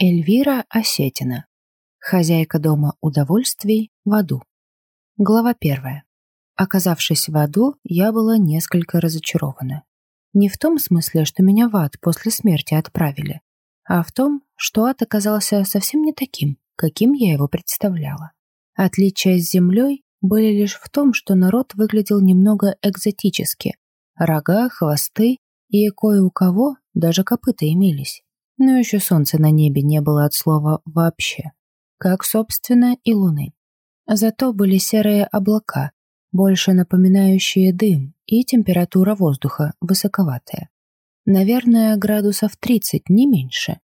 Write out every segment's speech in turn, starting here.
Эльвира Осетина. Хозяйка дома удовольствий в аду. Глава первая. Оказавшись в аду, я была несколько разочарована. Не в том смысле, что меня в ад после смерти отправили, а в том, что ад оказался совсем не таким, каким я его представляла. Отличия с землей были лишь в том, что народ выглядел немного экзотически. Рога, хвосты и кое у кого даже копыта имелись но еще солнца на небе не было от слова «вообще», как, собственно, и луны. Зато были серые облака, больше напоминающие дым, и температура воздуха высоковатая. Наверное, градусов 30, не меньше.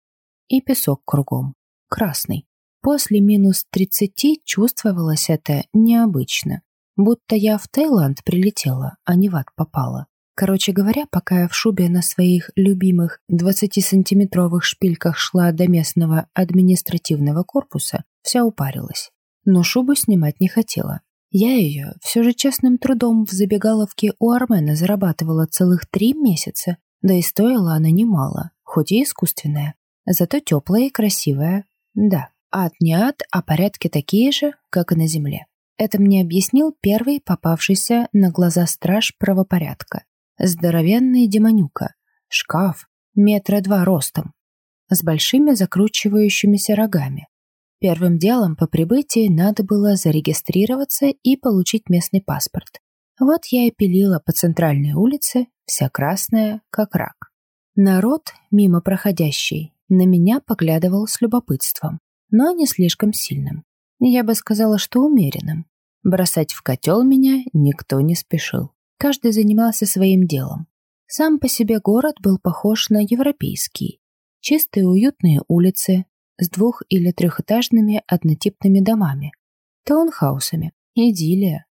И песок кругом, красный. После минус 30 чувствовалось это необычно, будто я в Таиланд прилетела, а не в ад попала. Короче говоря, пока я в шубе на своих любимых 20-сантиметровых шпильках шла до местного административного корпуса, вся упарилась. Но шубу снимать не хотела. Я ее все же честным трудом в забегаловке у Армена зарабатывала целых три месяца, да и стоила она немало, хоть и искусственная. Зато теплая и красивая. Да, ад не ад, а порядки такие же, как и на земле. Это мне объяснил первый попавшийся на глаза страж правопорядка. Здоровенный демонюка, шкаф, метра два ростом, с большими закручивающимися рогами. Первым делом по прибытии надо было зарегистрироваться и получить местный паспорт. Вот я и пилила по центральной улице, вся красная, как рак. Народ, мимо проходящий, на меня поглядывал с любопытством, но не слишком сильным. Я бы сказала, что умеренным. Бросать в котел меня никто не спешил. Каждый занимался своим делом. Сам по себе город был похож на европейский. Чистые уютные улицы с двух- или трехэтажными однотипными домами, таунхаусами, идиллия.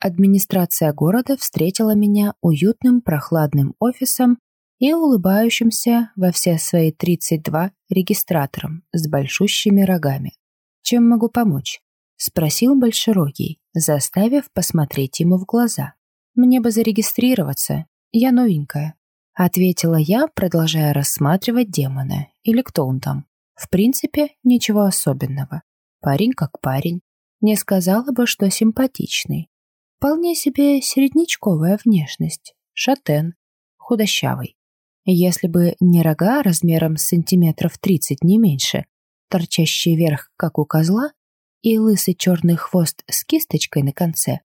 Администрация города встретила меня уютным прохладным офисом и улыбающимся во все свои 32 регистратором с большущими рогами. «Чем могу помочь?» — спросил Большерогий, заставив посмотреть ему в глаза. «Мне бы зарегистрироваться. Я новенькая», — ответила я, продолжая рассматривать демона. Или кто он там. В принципе, ничего особенного. Парень как парень. Не сказала бы, что симпатичный. Вполне себе середнячковая внешность. Шатен. Худощавый. Если бы не рога размером с сантиметров 30 не меньше, торчащие вверх, как у козла, и лысый черный хвост с кисточкой на конце,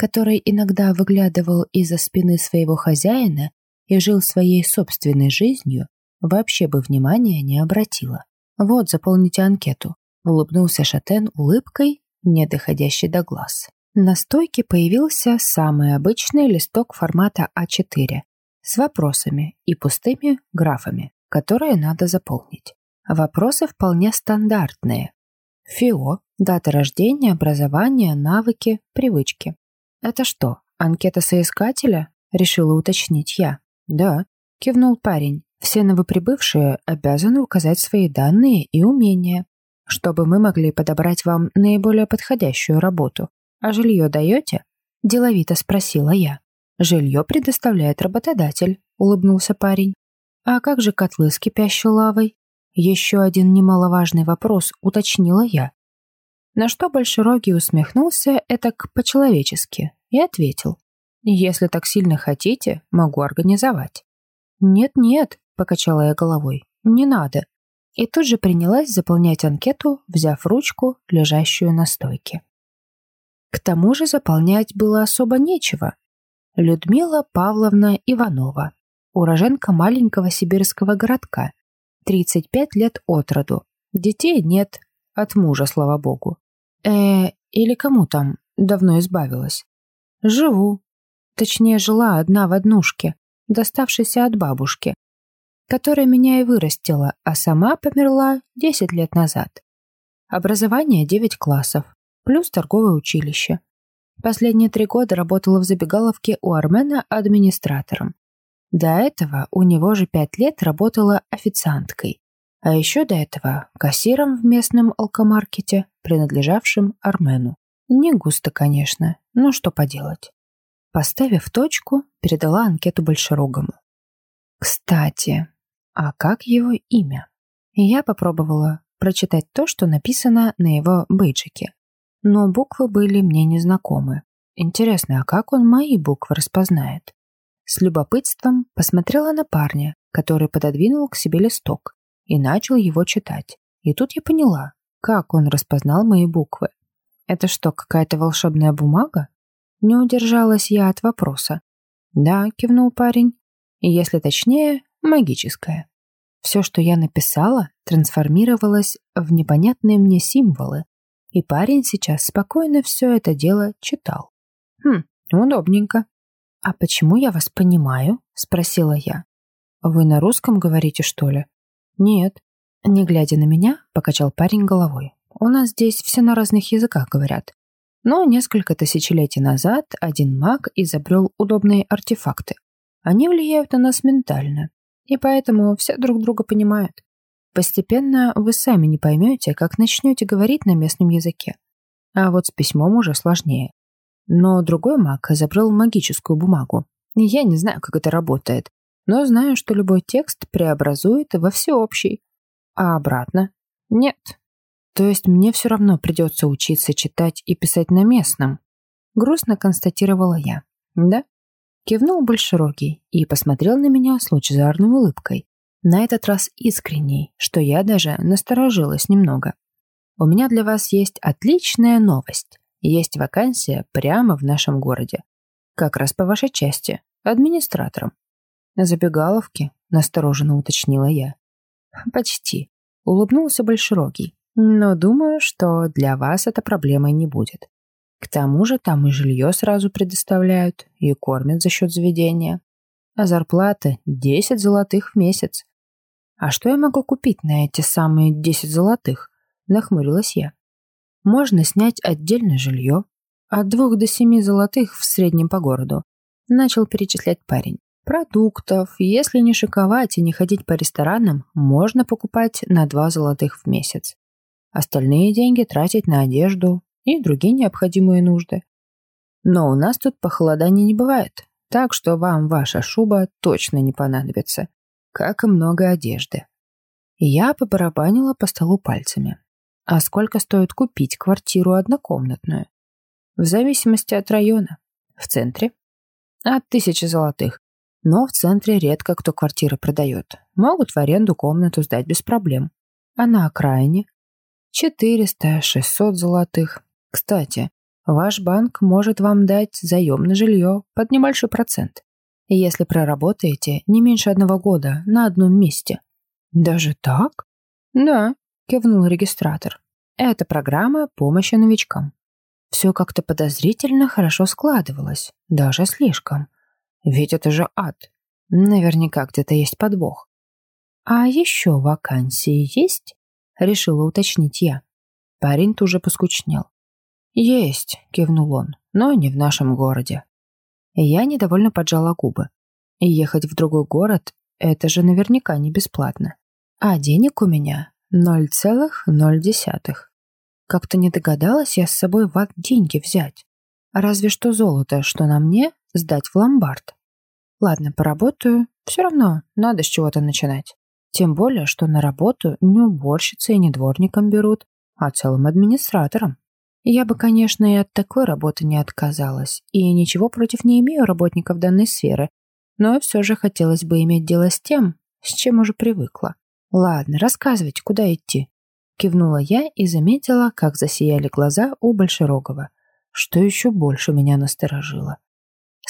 который иногда выглядывал из-за спины своего хозяина и жил своей собственной жизнью, вообще бы внимания не обратила. «Вот, заполните анкету», — улыбнулся Шатен улыбкой, не доходящей до глаз. На стойке появился самый обычный листок формата А4 с вопросами и пустыми графами, которые надо заполнить. Вопросы вполне стандартные. ФИО, дата рождения, образование, навыки, привычки. «Это что, анкета соискателя?» — решила уточнить я. «Да», — кивнул парень. «Все новоприбывшие обязаны указать свои данные и умения, чтобы мы могли подобрать вам наиболее подходящую работу. А жилье даете?» — деловито спросила я. «Жилье предоставляет работодатель», — улыбнулся парень. «А как же котлы с кипящей лавой?» Еще один немаловажный вопрос уточнила я. На что Большерогий усмехнулся этак по-человечески и ответил. «Если так сильно хотите, могу организовать». «Нет-нет», — покачала я головой, — «не надо». И тут же принялась заполнять анкету, взяв ручку, лежащую на стойке. К тому же заполнять было особо нечего. Людмила Павловна Иванова, уроженка маленького сибирского городка, 35 лет от роду. Детей нет, от мужа, слава богу. Э, или кому там давно избавилась? Живу. Точнее, жила одна в однушке, доставшейся от бабушки, которая меня и вырастила, а сама померла 10 лет назад. Образование 9 классов, плюс торговое училище. Последние три года работала в забегаловке у Армена администратором. До этого у него же пять лет работала официанткой. А еще до этого кассиром в местном алкомаркете, принадлежавшем Армену. Не густо, конечно, но что поделать. Поставив точку, передала анкету Большерогому. Кстати, а как его имя? Я попробовала прочитать то, что написано на его бейджике. Но буквы были мне незнакомы. Интересно, а как он мои буквы распознает? С любопытством посмотрела на парня, который пододвинул к себе листок и начал его читать. И тут я поняла, как он распознал мои буквы. Это что, какая-то волшебная бумага? Не удержалась я от вопроса. Да, кивнул парень. И если точнее, магическая. Все, что я написала, трансформировалось в непонятные мне символы, и парень сейчас спокойно все это дело читал. Хм, удобненько. «А почему я вас понимаю?» — спросила я. «Вы на русском говорите, что ли?» «Нет». Не глядя на меня, покачал парень головой. «У нас здесь все на разных языках говорят. Но несколько тысячелетий назад один маг изобрел удобные артефакты. Они влияют на нас ментально, и поэтому все друг друга понимают. Постепенно вы сами не поймете, как начнете говорить на местном языке. А вот с письмом уже сложнее. Но другой маг изобрел магическую бумагу. Я не знаю, как это работает, но знаю, что любой текст преобразует во всеобщий. А обратно? Нет. То есть мне все равно придется учиться читать и писать на местном. Грустно констатировала я. Да? Кивнул Большерогий и посмотрел на меня с лучезарной улыбкой. На этот раз искренней, что я даже насторожилась немного. У меня для вас есть отличная новость. Есть вакансия прямо в нашем городе. Как раз по вашей части, администратором. Забегаловки, настороженно уточнила я. Почти. Улыбнулся Большерогий. Но думаю, что для вас это проблемой не будет. К тому же там и жилье сразу предоставляют, и кормят за счет заведения. А зарплата 10 золотых в месяц. А что я могу купить на эти самые 10 золотых? Нахмурилась я. Можно снять отдельное жилье. От двух до семи золотых в среднем по городу. Начал перечислять парень. Продуктов, если не шиковать и не ходить по ресторанам, можно покупать на два золотых в месяц. Остальные деньги тратить на одежду и другие необходимые нужды. Но у нас тут похолодания не бывает, так что вам ваша шуба точно не понадобится, как и много одежды. Я побарабанила по столу пальцами. А сколько стоит купить квартиру однокомнатную? В зависимости от района. В центре? От тысячи золотых. Но в центре редко кто квартиры продает. Могут в аренду комнату сдать без проблем. А на окраине? 400-600 золотых. Кстати, ваш банк может вам дать заем на жилье под небольшой процент. Если проработаете не меньше одного года на одном месте. Даже так? Да, кивнул регистратор. Это программа помощи новичкам. Все как-то подозрительно хорошо складывалось, даже слишком. Ведь это же ад. Наверняка где-то есть подвох. А еще вакансии есть? Решила уточнить я. Парень тут же поскучнел. «Есть», — кивнул он, — «но не в нашем городе». Я недовольно поджала губы. Ехать в другой город — это же наверняка не бесплатно. А денег у меня Ноль целых ноль десятых. Как-то не догадалась я с собой в ад деньги взять. Разве что золото, что на мне, сдать в ломбард. Ладно, поработаю. Все равно надо с чего-то начинать. Тем более, что на работу не уборщицей и не дворником берут, а целым администратором. Я бы, конечно, и от такой работы не отказалась, и ничего против не имею работников данной сферы, но все же хотелось бы иметь дело с тем, с чем уже привыкла. «Ладно, рассказывайте, куда идти?» Кивнула я и заметила, как засияли глаза у Большерогова, что еще больше меня насторожило.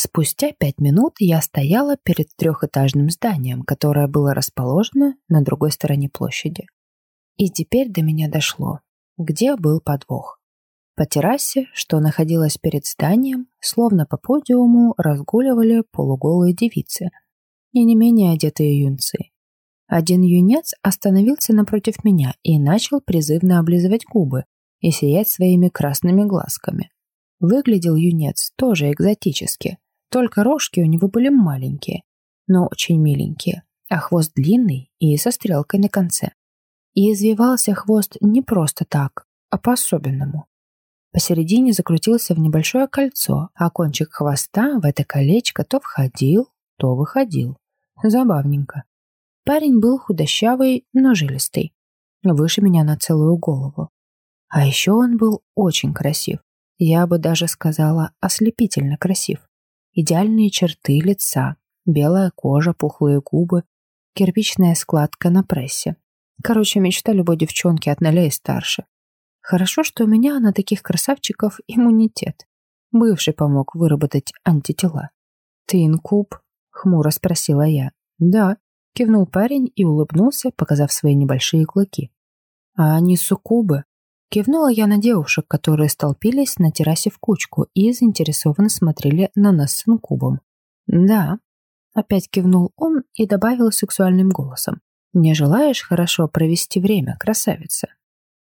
Спустя пять минут я стояла перед трехэтажным зданием, которое было расположено на другой стороне площади. И теперь до меня дошло, где был подвох. По террасе, что находилась перед зданием, словно по подиуму разгуливали полуголые девицы и не менее одетые юнцы. Один юнец остановился напротив меня и начал призывно облизывать губы и сиять своими красными глазками. Выглядел юнец тоже экзотически, только рожки у него были маленькие, но очень миленькие, а хвост длинный и со стрелкой на конце. И извивался хвост не просто так, а по-особенному. Посередине закрутился в небольшое кольцо, а кончик хвоста в это колечко то входил, то выходил. Забавненько. Парень был худощавый, но жилистый. выше меня на целую голову. А еще он был очень красив. Я бы даже сказала, ослепительно красив. Идеальные черты лица, белая кожа, пухлые губы, кирпичная складка на прессе. Короче, мечта любой девчонки от ноля и старше. Хорошо, что у меня на таких красавчиков иммунитет. Бывший помог выработать антитела. «Ты инкуб?» — хмуро спросила я. «Да», — кивнул парень и улыбнулся, показав свои небольшие клыки. «А они суккубы?» Кивнула я на девушек, которые столпились на террасе в кучку и заинтересованно смотрели на нас с инкубом. «Да», — опять кивнул он и добавил сексуальным голосом. «Не желаешь хорошо провести время, красавица?»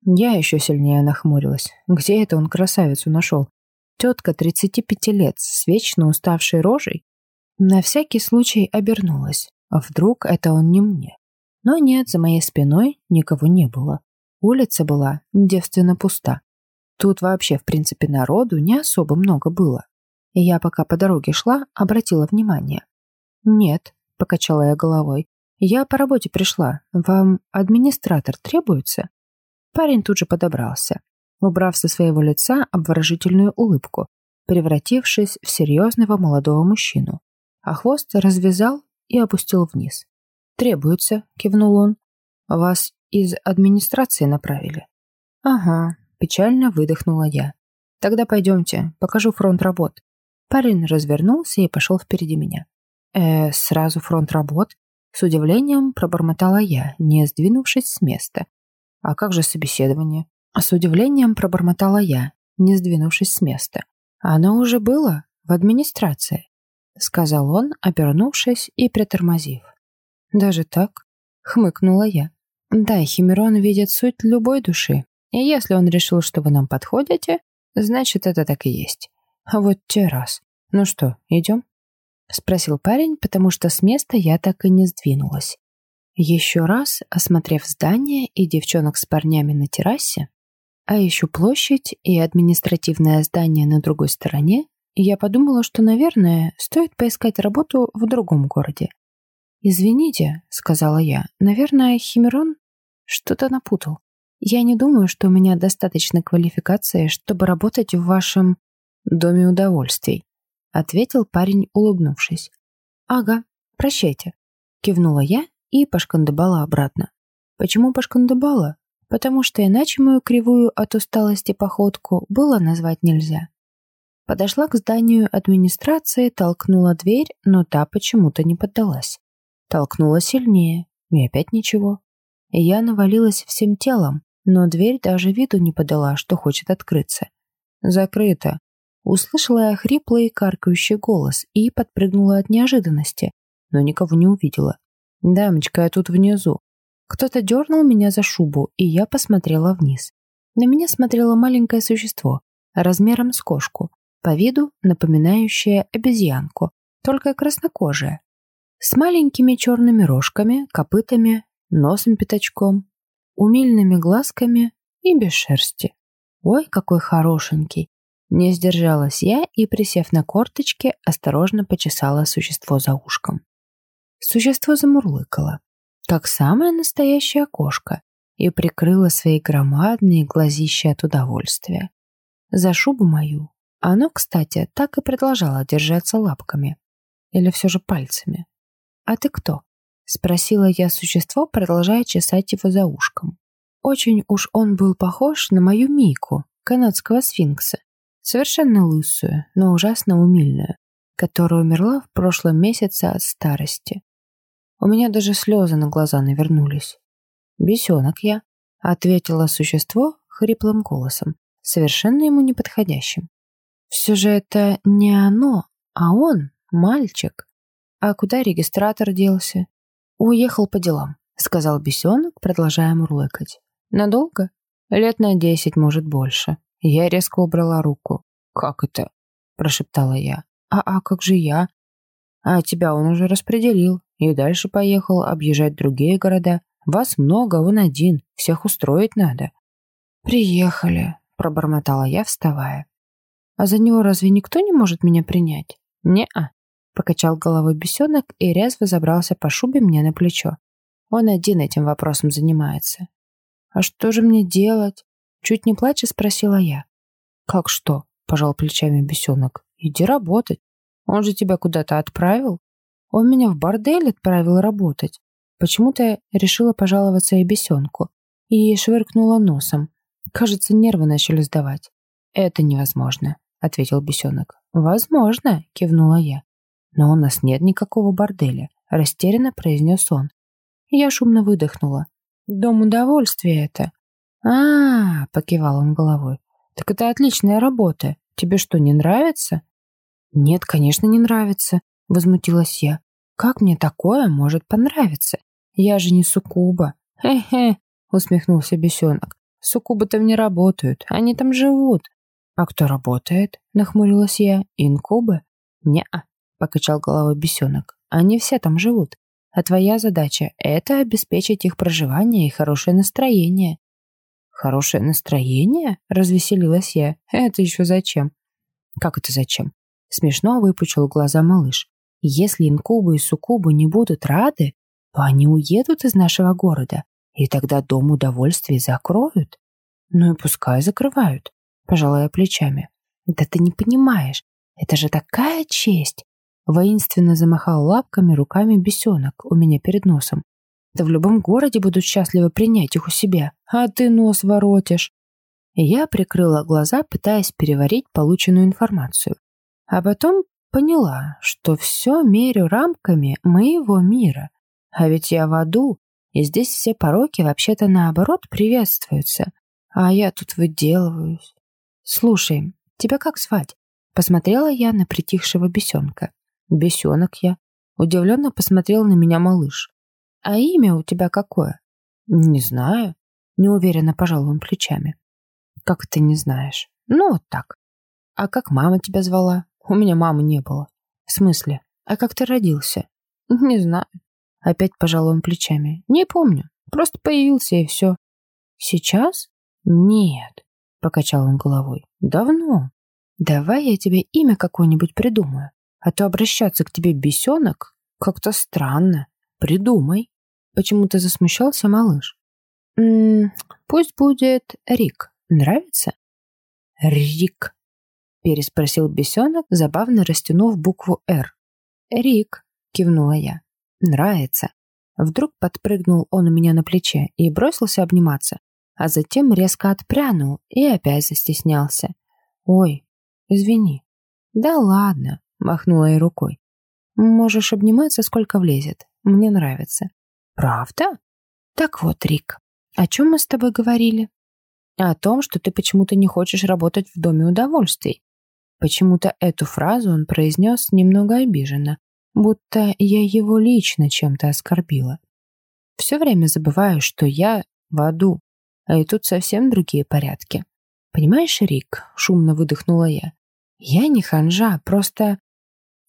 Я еще сильнее нахмурилась. Где это он красавицу нашел? Тетка 35 лет с вечно уставшей рожей? На всякий случай обернулась. А вдруг это он не мне? Но нет, за моей спиной никого не было. Улица была девственно пуста. Тут вообще, в принципе, народу не особо много было. И я, пока по дороге шла, обратила внимание. «Нет», — покачала я головой, — «я по работе пришла. Вам администратор требуется?» Парень тут же подобрался убрав со своего лица обворожительную улыбку, превратившись в серьезного молодого мужчину, а хвост развязал и опустил вниз. «Требуется», — кивнул он. «Вас из администрации направили?» «Ага», — печально выдохнула я. «Тогда пойдемте, покажу фронт работ». Парень развернулся и пошел впереди меня. «Э, сразу фронт работ?» С удивлением пробормотала я, не сдвинувшись с места. «А как же собеседование?» С удивлением пробормотала я, не сдвинувшись с места. «Оно уже было в администрации», — сказал он, обернувшись и притормозив. «Даже так?» — хмыкнула я. «Да, Химерон видит суть любой души, и если он решил, что вы нам подходите, значит, это так и есть. А вот те раз. Ну что, идем?» — спросил парень, потому что с места я так и не сдвинулась. Еще раз, осмотрев здание и девчонок с парнями на террасе, а еще площадь и административное здание на другой стороне, я подумала, что, наверное, стоит поискать работу в другом городе. «Извините», — сказала я, — «наверное, Химерон что-то напутал. Я не думаю, что у меня достаточно квалификации, чтобы работать в вашем доме удовольствий», — ответил парень, улыбнувшись. «Ага, прощайте», — кивнула я и пошкандыбала обратно. Почему пошкандыбала? потому что иначе мою кривую от усталости походку было назвать нельзя. Подошла к зданию администрации, толкнула дверь, но та почему-то не поддалась. Толкнула сильнее, и опять ничего. Я навалилась всем телом, но дверь даже виду не подала, что хочет открыться. «Закрыто!» Услышала я хриплый каркающий голос и подпрыгнула от неожиданности, но никого не увидела. «Дамочка, я тут внизу. Кто-то дернул меня за шубу, и я посмотрела вниз. На меня смотрело маленькое существо, размером с кошку, по виду напоминающее обезьянку, только краснокожее, с маленькими черными рожками, копытами, носом-пятачком, умильными глазками и без шерсти. Ой, какой хорошенький! Не сдержалась я и, присев на корточки, осторожно почесала существо за ушком. Существо замурлыкало как самая настоящая кошка, и прикрыла свои громадные глазища от удовольствия. За шубу мою оно, кстати, так и продолжало держаться лапками. Или все же пальцами. «А ты кто?» — спросила я существо, продолжая чесать его за ушком. Очень уж он был похож на мою Мику, канадского сфинкса, совершенно лысую, но ужасно умильную, которая умерла в прошлом месяце от старости. У меня даже слезы на глаза навернулись. «Бесенок я», — ответило существо хриплым голосом, совершенно ему неподходящим. «Все же это не оно, а он, мальчик. А куда регистратор делся?» «Уехал по делам», — сказал бесенок, продолжая мурлыкать. «Надолго? Лет на десять, может, больше». Я резко убрала руку. «Как это?» — прошептала я. «А, а как же я?» «А тебя он уже распределил и дальше поехал объезжать другие города. Вас много, он один, всех устроить надо». «Приехали», — пробормотала я, вставая. «А за него разве никто не может меня принять?» «Не-а», — покачал головой бесенок и резво забрался по шубе мне на плечо. Он один этим вопросом занимается. «А что же мне делать?» Чуть не плача спросила я. «Как что?» — пожал плечами бесенок. «Иди работать. Он же тебя куда-то отправил. Он меня в бордель отправил работать. Почему-то я решила пожаловаться и бесенку. И швыркнула носом. Кажется, нервы начали сдавать. «Это невозможно», — ответил бесенок. «Возможно», — кивнула я. «Но у нас нет никакого борделя», — растерянно произнес он. Я шумно выдохнула. «Дом удовольствия это». «А-а-а», — покивал он головой. «Так это отличная работа. Тебе что, не нравится?» «Нет, конечно, не нравится», — возмутилась я. «Как мне такое может понравиться? Я же не суккуба». «Хе-хе», — усмехнулся бесенок. «Суккубы там не работают, они там живут». «А кто работает?» — нахмурилась я. «Инкубы?» «Не-а», — покачал головой бесенок. «Они все там живут. А твоя задача — это обеспечить их проживание и хорошее настроение». «Хорошее настроение?» — развеселилась я. «Это еще зачем?» «Как это зачем?» Смешно выпучил глаза малыш. «Если инкубы и суккубы не будут рады, то они уедут из нашего города, и тогда дом удовольствия закроют. Ну и пускай закрывают пожалая плечами. «Да ты не понимаешь, это же такая честь!» Воинственно замахал лапками, руками бесенок у меня перед носом. «Да в любом городе будут счастливы принять их у себя, а ты нос воротишь!» Я прикрыла глаза, пытаясь переварить полученную информацию. А потом поняла, что все мерю рамками моего мира. А ведь я в аду, и здесь все пороки вообще-то наоборот приветствуются. А я тут выделываюсь. «Слушай, тебя как звать?» Посмотрела я на притихшего бесенка. «Бесенок я». Удивленно посмотрел на меня малыш. «А имя у тебя какое?» «Не знаю». Неуверенно пожал он плечами. «Как ты не знаешь?» «Ну, вот так». «А как мама тебя звала?» «У меня мамы не было». «В смысле? А как ты родился?» «Не знаю». Опять пожал он плечами. «Не помню. Просто появился и все». «Сейчас?» «Нет покачал он головой. Давно. Давай я тебе имя какое-нибудь придумаю. А то обращаться к тебе бесенок как-то странно. Придумай. Почему-то засмущался малыш. М пусть будет Рик. Нравится? Рик. Переспросил бесенок, забавно растянув букву «Р». «Рик», — кивнула я. «Нравится». Вдруг подпрыгнул он у меня на плече и бросился обниматься, а затем резко отпрянул и опять застеснялся. «Ой, извини». «Да ладно», — махнула я рукой. «Можешь обниматься, сколько влезет. Мне нравится». «Правда?» «Так вот, Рик, о чем мы с тобой говорили?» «О том, что ты почему-то не хочешь работать в Доме удовольствий». Почему-то эту фразу он произнес немного обиженно, будто я его лично чем-то оскорбила. Все время забываю, что я в аду, а и тут совсем другие порядки. Понимаешь, Рик, шумно выдохнула я. Я не ханжа, просто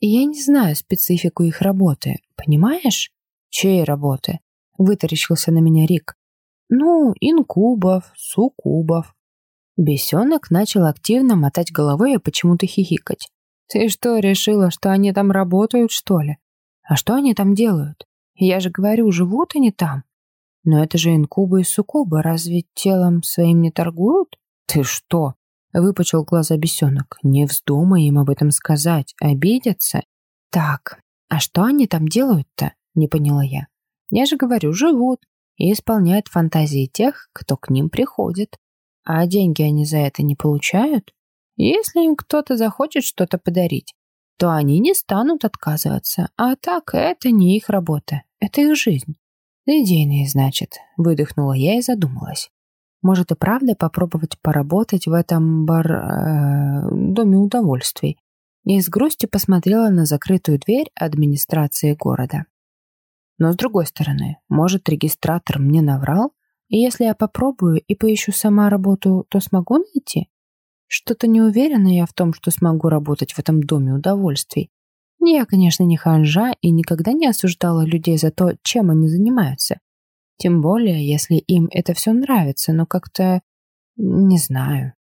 я не знаю специфику их работы, понимаешь? Чьей работы? Вытаращился на меня Рик. Ну, инкубов, суккубов. Бесенок начал активно мотать головой и почему-то хихикать. Ты что, решила, что они там работают, что ли? А что они там делают? Я же говорю, живут они там. Но это же инкубы и суккубы, разве телом своим не торгуют? Ты что? Выпучил глаза бесенок. Не вздумай им об этом сказать, обидятся. Так, а что они там делают-то? Не поняла я. Я же говорю, живут и исполняют фантазии тех, кто к ним приходит. А деньги они за это не получают? Если им кто-то захочет что-то подарить, то они не станут отказываться. А так, это не их работа, это их жизнь. «Идейные, значит», — выдохнула я и задумалась. «Может и правда попробовать поработать в этом бар... Э, доме удовольствий?» И с грустью посмотрела на закрытую дверь администрации города. Но с другой стороны, может, регистратор мне наврал? И если я попробую и поищу сама работу, то смогу найти? Что-то не уверена я в том, что смогу работать в этом доме удовольствий. Я, конечно, не ханжа и никогда не осуждала людей за то, чем они занимаются. Тем более, если им это все нравится, но как-то... не знаю.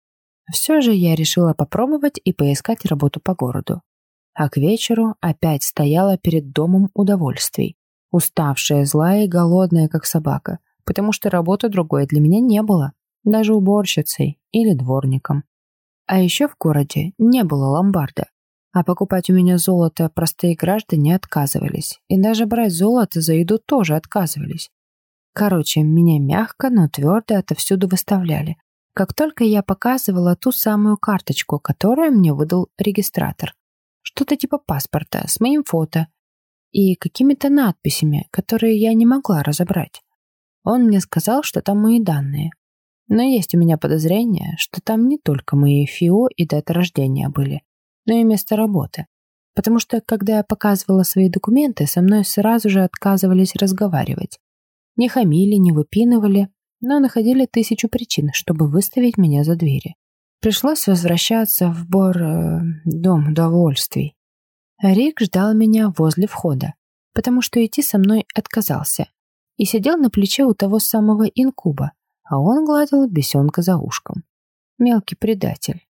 Все же я решила попробовать и поискать работу по городу. А к вечеру опять стояла перед домом удовольствий. Уставшая, злая и голодная, как собака. потому что работы другой для меня не было, даже уборщицей или дворником. А еще в городе не было ломбарда, а покупать у меня золото простые граждане отказывались, и даже брать золото за еду тоже отказывались. Короче, меня мягко, но твердо отовсюду выставляли, как только я показывала ту самую карточку, которую мне выдал регистратор. Что-то типа паспорта с моим фото и какими-то надписями, которые я не могла разобрать. Он мне сказал, что там мои данные. Но есть у меня подозрение, что там не только мои ФИО и дата рождения были, но и место работы. Потому что, когда я показывала свои документы, со мной сразу же отказывались разговаривать. Не хамили, не выпинывали, но находили тысячу причин, чтобы выставить меня за двери. Пришлось возвращаться в Бор... Э, дом удовольствий. Рик ждал меня возле входа, потому что идти со мной отказался, и сидел на плече у того самого инкуба, а он гладил бесенка за ушком. Мелкий предатель.